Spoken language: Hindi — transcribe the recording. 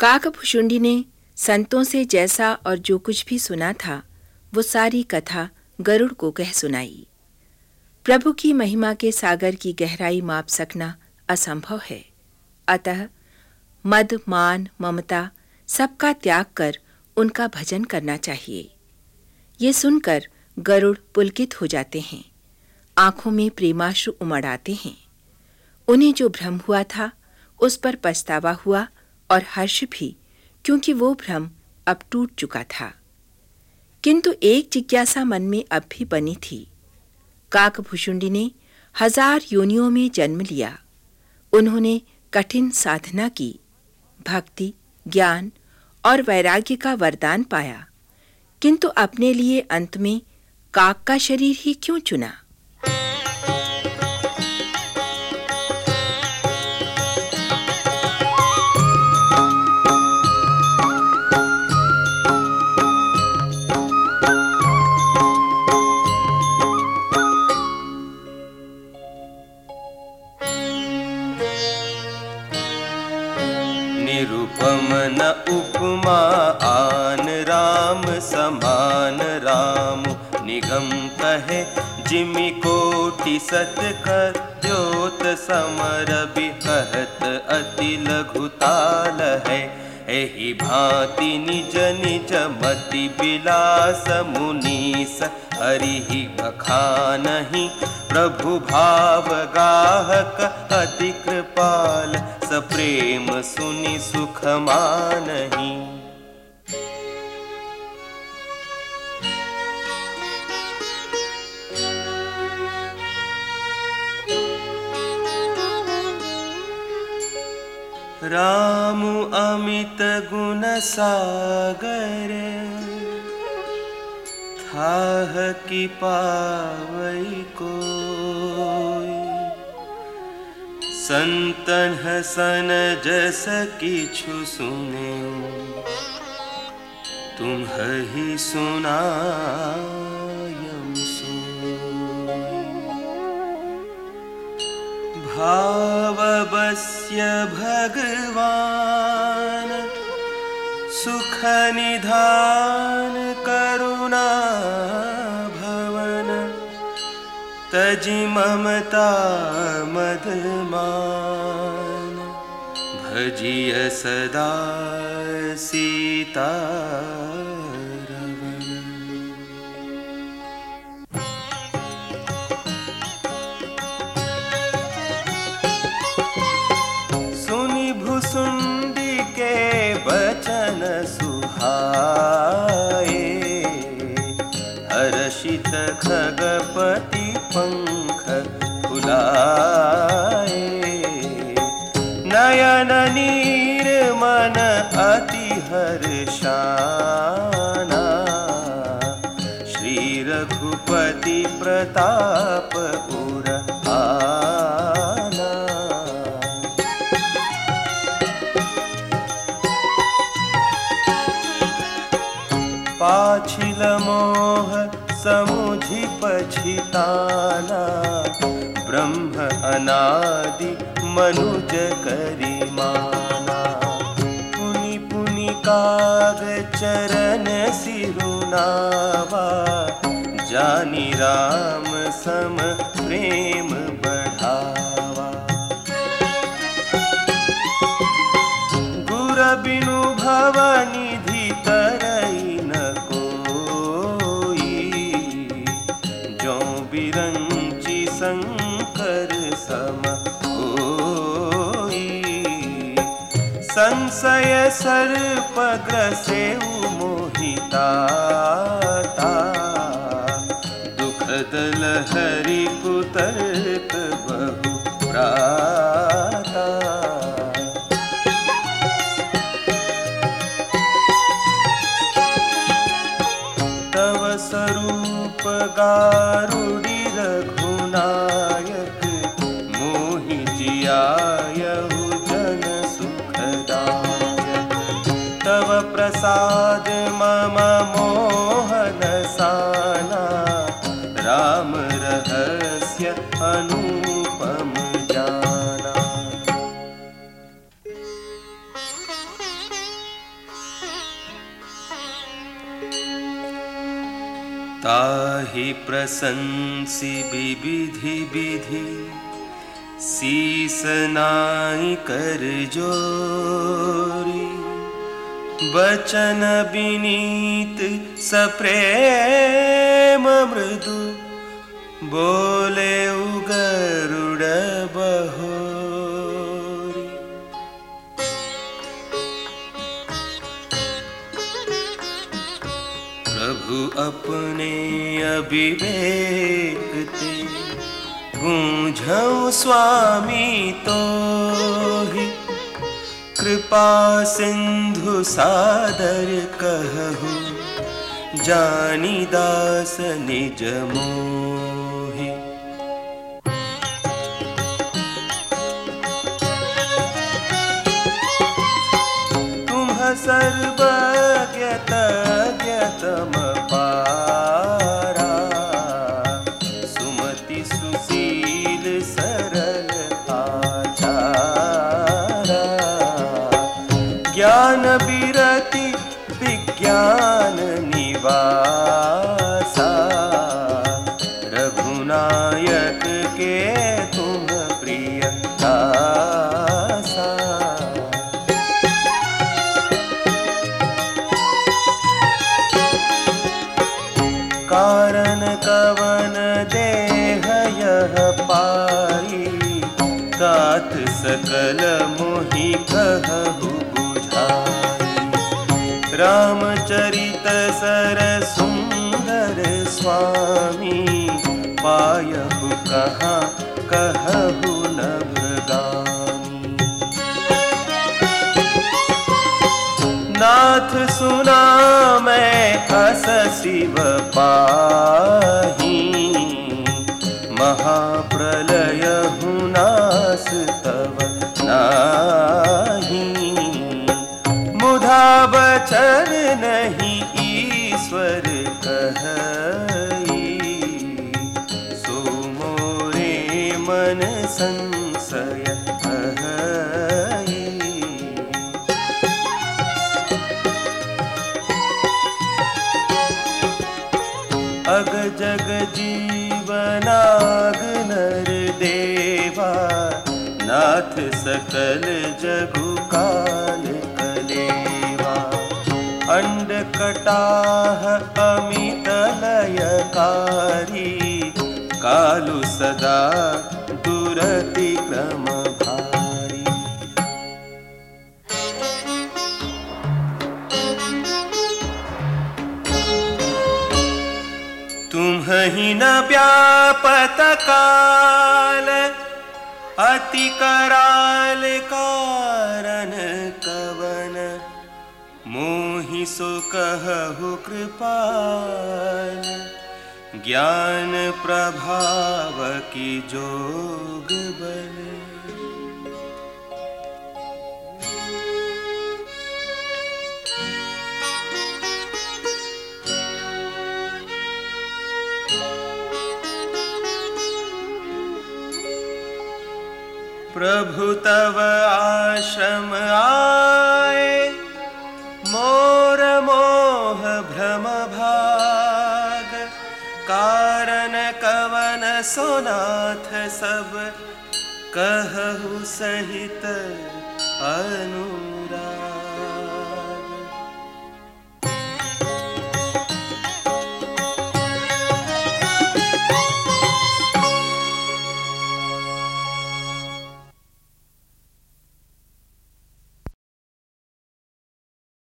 काकभुषुंडी ने संतों से जैसा और जो कुछ भी सुना था, वो सारी कथा गरुड़ को कह सुनाई। प्रभु की महिमा के सागर की गहराई माप सकना असंभव है। अतः मद, मान, ममता सबका त्याग कर उनका भजन करना चाहिए। ये सुनकर गरुड़ पुलकित हो जाते हैं। आँखों में प्रेमाश्रु उमड़ आते हैं। उन्हें जो भ्रम हुआ था, उस पर पछतावा हुआ और हर्ष भी, क्योंकि वो भ्रम अब टूट चुका था। किंतु एक जिज्ञासा मन में अब भी बनी थी। काकभूषुंडी ने हज़ार योनियों में जन्म लिया। उन्होंने कठिन साधना की, भक्ति, ज्ञान और वैराग्य का वरदान पाया। किंतु अपने लिए अंत में काक का शरीर ही क्यों चुना? निरुपम उपमा आन राम समान राम। निगम कहे, जिमि कोटि सत ज्योत समर बिहत अति लघुताल है। एहि भांति निज निज मति बिलास मुनीस हरि बखानहि प्रभु भाव गाहक अति कृपाल। सप्रेम सुनि सुख मानही राम अमित गुण सागर थाह की पावई को संतन हसन जस किछु सुने। तुम ही सुनायम सोई भावबस्य भगवान सुख निधान करुणा तजि ममता मदमान भजिय सदा सीता। हर्षित खगपति पंख फुलाए। नयन नीर मन अति हर्षाना। श्री रघुपति प्रताप पुर अनादि मनुज करिमाना पुनि पुनि काग चरण सिरुनावा। जानी राम सम प्रेम बढ़ावा। गुर बिनु भवनिधि संशय सर्प ग्रसे मोहिता दुख दल ताहि प्रशंसि विविधि विधि। शीस नाई कर जोरी। बचन विनीत सप्रेम मृदु। बोले उगरुड़ बहोरी प्रभु अपने अभिवेक ते स्वामी तो ही। कृपा सिंधु सादर कहु, जानी दास निज मोहि। तुम सर्वज्ञत कवन देह यह पाई तात सकल मोहि कहु बुझाई रामचरित सर सुंदर स्वामी, पायहु कहाँ कहु नभ नाथ सुना मैं अस शिव पाही मन संशय अग जग जीवनाग नर देवा, नाथ सकल जगु काल कलेवा। अंड कटाह अमित लयकारी, कालु सदा न व्यापत काल, अति कराल कारण कवन। मोहि सो कहु कृपाल, ज्ञान प्रभाव की जोग बल। प्रभु तव आश्रम आए। मोर मोह भ्रम भाग। कारण कवन सोनाथ सब कहु सहित अनुराग